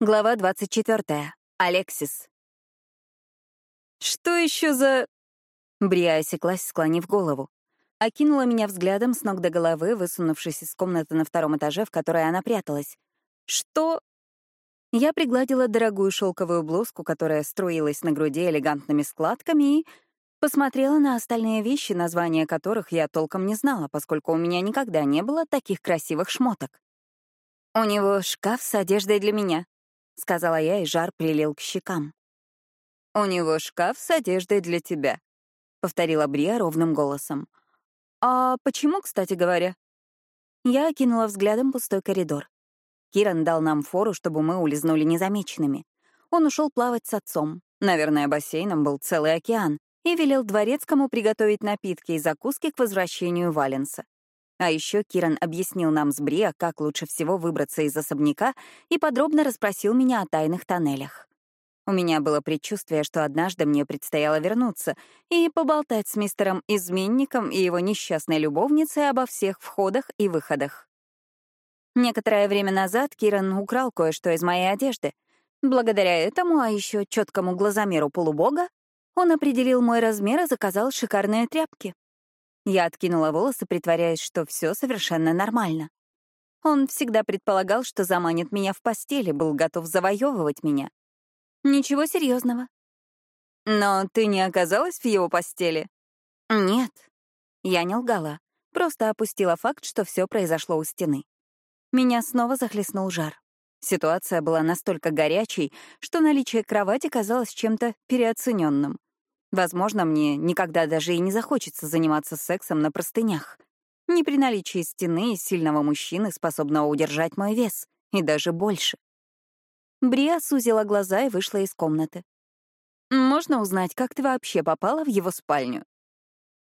Глава 24. Алексис. «Что еще за...» Брия осеклась, склонив голову. Окинула меня взглядом с ног до головы, высунувшись из комнаты на втором этаже, в которой она пряталась. «Что...» Я пригладила дорогую шелковую блузку, которая струилась на груди элегантными складками, и посмотрела на остальные вещи, названия которых я толком не знала, поскольку у меня никогда не было таких красивых шмоток. «У него шкаф с одеждой для меня», — сказала я, и жар прилил к щекам. «У него шкаф с одеждой для тебя», — повторила Брия ровным голосом. «А почему, кстати говоря?» Я окинула взглядом пустой коридор. Киран дал нам фору, чтобы мы улизнули незамеченными. Он ушел плавать с отцом. Наверное, бассейном был целый океан. И велел дворецкому приготовить напитки и закуски к возвращению Валенса. А еще Киран объяснил нам с Бриа, как лучше всего выбраться из особняка, и подробно расспросил меня о тайных тоннелях. У меня было предчувствие, что однажды мне предстояло вернуться и поболтать с мистером-изменником и его несчастной любовницей обо всех входах и выходах. Некоторое время назад Киран украл кое-что из моей одежды. Благодаря этому, а еще четкому глазомеру полубога, он определил мой размер и заказал шикарные тряпки. Я откинула волосы, притворяясь, что все совершенно нормально. Он всегда предполагал, что заманит меня в постели, был готов завоевывать меня. Ничего серьезного. Но ты не оказалась в его постели? Нет. Я не лгала, просто опустила факт, что все произошло у стены. Меня снова захлестнул жар. Ситуация была настолько горячей, что наличие кровати казалось чем-то переоцененным. Возможно, мне никогда даже и не захочется заниматься сексом на простынях. Не при наличии стены и сильного мужчины, способного удержать мой вес, и даже больше. Бриа сузила глаза и вышла из комнаты. «Можно узнать, как ты вообще попала в его спальню?»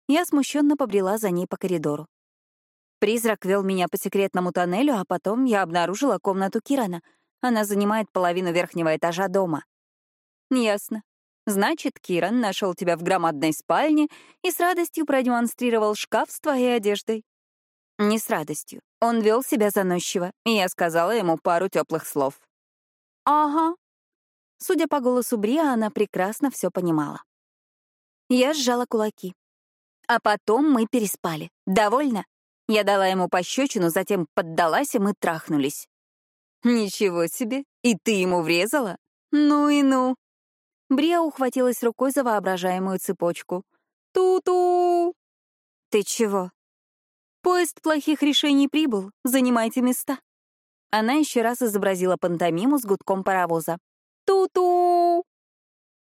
Я смущенно побрела за ней по коридору. Призрак вел меня по секретному тоннелю, а потом я обнаружила комнату Кирана. Она занимает половину верхнего этажа дома. Ясно. Значит, Киран нашел тебя в громадной спальне и с радостью продемонстрировал шкаф с твоей одеждой. Не с радостью. Он вел себя заносчиво, и я сказала ему пару теплых слов. Ага. Судя по голосу Бриа, она прекрасно все понимала. Я сжала кулаки. А потом мы переспали. Довольно? Я дала ему пощечину, затем поддалась, и мы трахнулись. Ничего себе, и ты ему врезала? Ну и ну. Брия ухватилась рукой за воображаемую цепочку. «Ту-ту!» «Ты чего?» «Поезд плохих решений прибыл. Занимайте места». Она еще раз изобразила пантомиму с гудком паровоза. «Ту-ту!»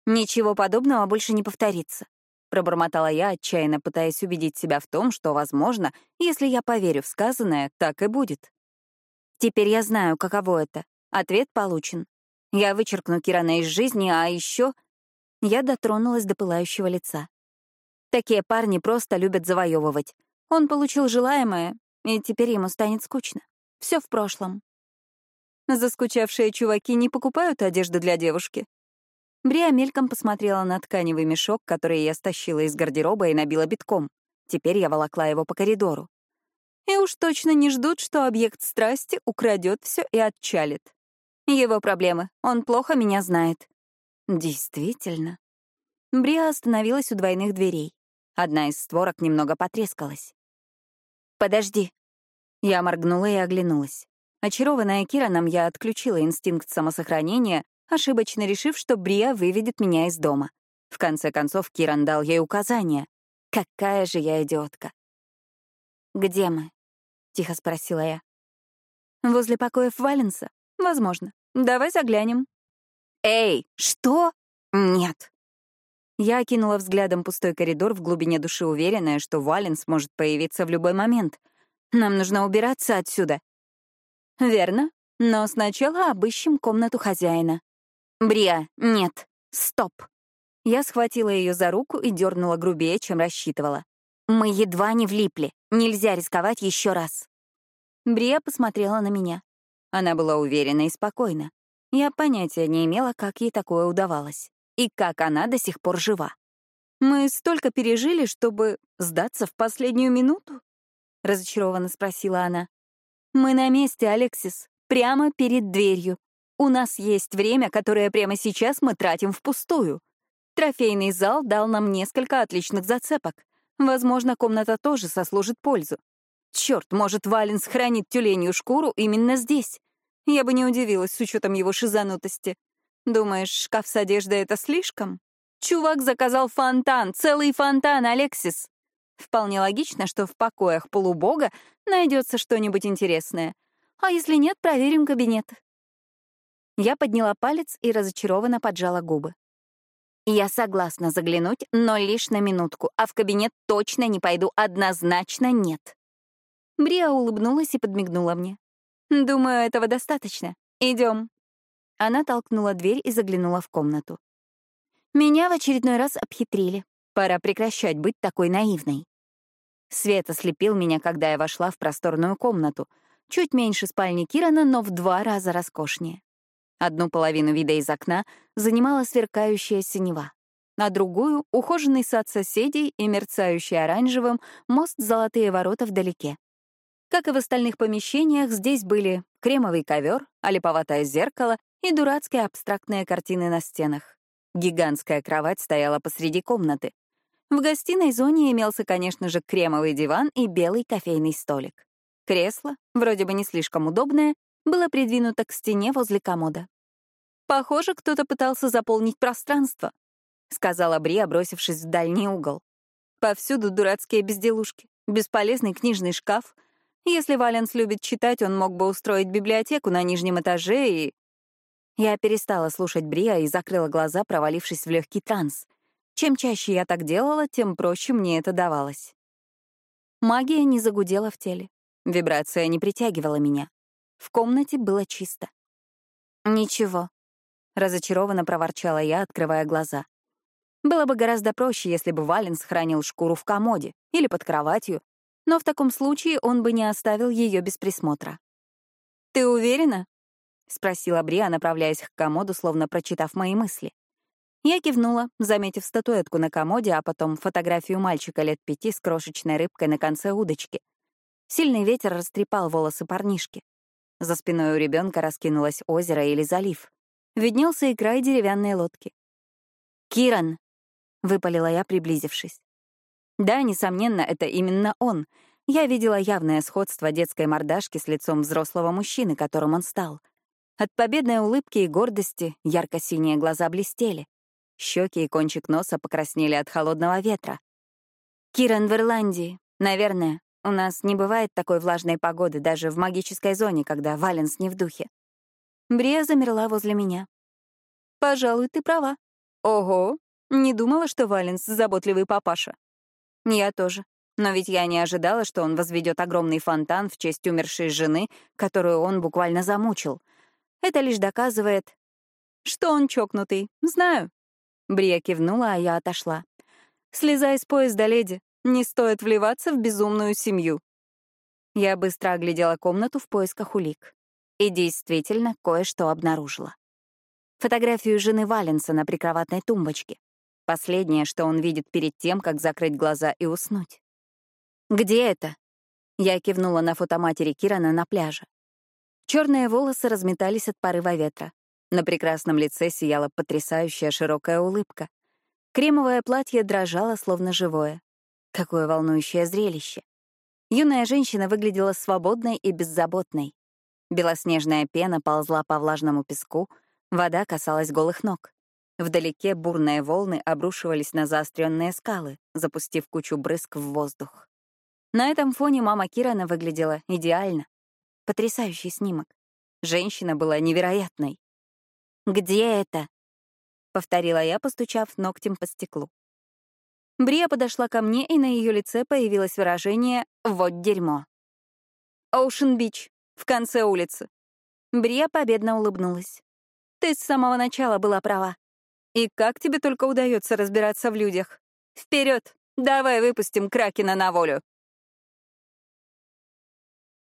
«Ничего подобного больше не повторится», — пробормотала я, отчаянно пытаясь убедить себя в том, что, возможно, если я поверю в сказанное, так и будет. Теперь я знаю, каково это. Ответ получен. Я вычеркну Кирана из жизни, а еще я дотронулась до пылающего лица. Такие парни просто любят завоевывать. Он получил желаемое, и теперь ему станет скучно. Все в прошлом. Заскучавшие чуваки не покупают одежду для девушки. Брия мельком посмотрела на тканевый мешок, который я стащила из гардероба и набила битком. Теперь я волокла его по коридору. И уж точно не ждут, что объект страсти украдет все и отчалит. Его проблемы. Он плохо меня знает. Действительно. Бриа остановилась у двойных дверей. Одна из створок немного потрескалась. «Подожди». Я моргнула и оглянулась. Очарованная Кираном, я отключила инстинкт самосохранения, ошибочно решив, что Бриа выведет меня из дома. В конце концов, Киран дал ей указания. Какая же я идиотка. «Где мы?» — тихо спросила я. «Возле покоев Валенса. Возможно. Давай заглянем. Эй, что? Нет. Я окинула взглядом пустой коридор в глубине души, уверенная, что Вален сможет появиться в любой момент. Нам нужно убираться отсюда. Верно. Но сначала обыщем комнату хозяина. Бриа, нет. Стоп. Я схватила ее за руку и дернула грубее, чем рассчитывала. Мы едва не влипли. Нельзя рисковать еще раз. Брия посмотрела на меня. Она была уверена и спокойна. Я понятия не имела, как ей такое удавалось. И как она до сих пор жива. «Мы столько пережили, чтобы сдаться в последнюю минуту?» — разочарованно спросила она. «Мы на месте, Алексис, прямо перед дверью. У нас есть время, которое прямо сейчас мы тратим впустую. Трофейный зал дал нам несколько отличных зацепок. Возможно, комната тоже сослужит пользу. Черт, может, Валенс хранит тюленью шкуру именно здесь. Я бы не удивилась с учетом его шизанутости. Думаешь, шкаф с одеждой — это слишком? Чувак заказал фонтан, целый фонтан, Алексис. Вполне логично, что в покоях полубога найдется что-нибудь интересное. А если нет, проверим кабинет. Я подняла палец и разочарованно поджала губы. Я согласна заглянуть, но лишь на минутку, а в кабинет точно не пойду, однозначно нет. Бриа улыбнулась и подмигнула мне. «Думаю, этого достаточно. Идем. Она толкнула дверь и заглянула в комнату. Меня в очередной раз обхитрили. Пора прекращать быть такой наивной. Свет ослепил меня, когда я вошла в просторную комнату, чуть меньше спальни Кирана, но в два раза роскошнее. Одну половину вида из окна занимала сверкающая синева, а другую — ухоженный сад соседей и мерцающий оранжевым мост «Золотые ворота» вдалеке. Как и в остальных помещениях, здесь были кремовый ковер, олиповатое зеркало и дурацкие абстрактные картины на стенах. Гигантская кровать стояла посреди комнаты. В гостиной зоне имелся, конечно же, кремовый диван и белый кофейный столик. Кресло, вроде бы не слишком удобное, было придвинуто к стене возле комода. «Похоже, кто-то пытался заполнить пространство», — сказала Бри, бросившись в дальний угол. «Повсюду дурацкие безделушки, бесполезный книжный шкаф. Если Валенс любит читать, он мог бы устроить библиотеку на нижнем этаже и...» Я перестала слушать Бриа и закрыла глаза, провалившись в легкий транс. Чем чаще я так делала, тем проще мне это давалось. Магия не загудела в теле. Вибрация не притягивала меня. В комнате было чисто. «Ничего», — разочарованно проворчала я, открывая глаза. Было бы гораздо проще, если бы Валенс хранил шкуру в комоде или под кроватью, но в таком случае он бы не оставил ее без присмотра. «Ты уверена?» — спросила Бриа, направляясь к комоду, словно прочитав мои мысли. Я кивнула, заметив статуэтку на комоде, а потом фотографию мальчика лет пяти с крошечной рыбкой на конце удочки. Сильный ветер растрепал волосы парнишки. За спиной у ребенка раскинулось озеро или залив. Виднелся и край деревянной лодки. «Киран!» — выпалила я, приблизившись. Да, несомненно, это именно он. Я видела явное сходство детской мордашки с лицом взрослого мужчины, которым он стал. От победной улыбки и гордости ярко-синие глаза блестели. Щеки и кончик носа покраснели от холодного ветра. «Киран в Ирландии. Наверное. У нас не бывает такой влажной погоды даже в магической зоне, когда Валенс не в духе». Брия замерла возле меня. «Пожалуй, ты права. Ого, не думала, что Валенс — заботливый папаша». «Я тоже. Но ведь я не ожидала, что он возведет огромный фонтан в честь умершей жены, которую он буквально замучил. Это лишь доказывает, что он чокнутый. Знаю. Брия кивнула, а я отошла. «Слезай с поезда, леди. Не стоит вливаться в безумную семью». Я быстро оглядела комнату в поисках улик. И действительно кое-что обнаружила. Фотографию жены Валенса на прикроватной тумбочке. Последнее, что он видит перед тем, как закрыть глаза и уснуть. «Где это?» Я кивнула на фотоматери Кирана на пляже. Черные волосы разметались от порыва ветра. На прекрасном лице сияла потрясающая широкая улыбка. Кремовое платье дрожало, словно живое. Какое волнующее зрелище. Юная женщина выглядела свободной и беззаботной. Белоснежная пена ползла по влажному песку, вода касалась голых ног. Вдалеке бурные волны обрушивались на заостренные скалы, запустив кучу брызг в воздух. На этом фоне мама Кирана выглядела идеально. Потрясающий снимок. Женщина была невероятной. «Где это?» — повторила я, постучав ногтем по стеклу. Брия подошла ко мне, и на ее лице появилось выражение «вот дерьмо». «Оушен-Бич, в конце улицы». Брия победно улыбнулась. «Ты с самого начала была права. И как тебе только удается разбираться в людях? Вперед, давай выпустим Кракена на волю!»